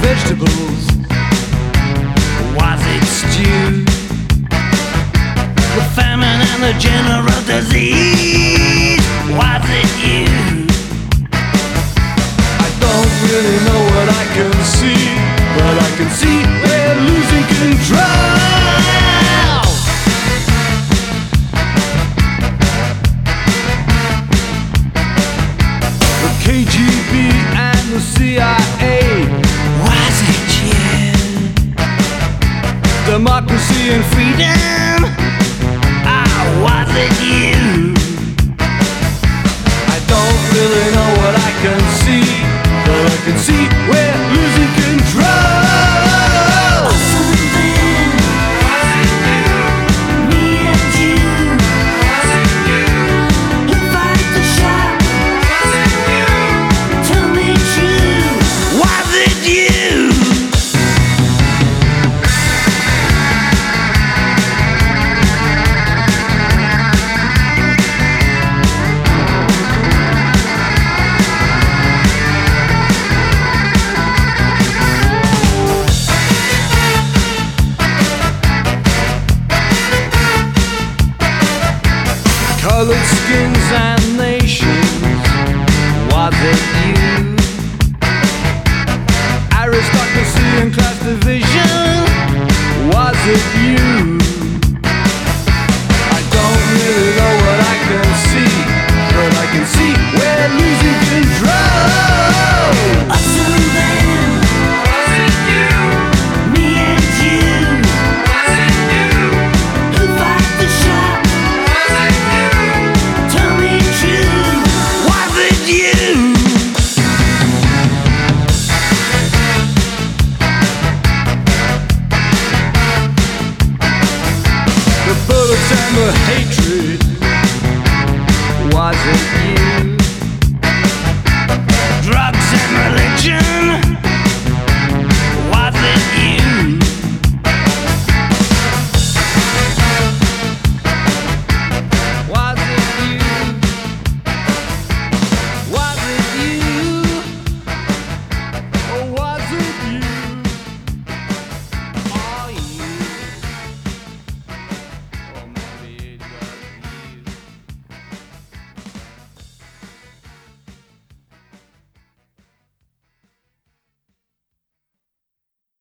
vegetables? Was it stew? The famine and the general disease? Was it you? I don't really know what I can see, but I can see we're losing control. democracy and freedom. I wasn't you? colored skins and nations. What did you? Aristocracy and class division. Was it you?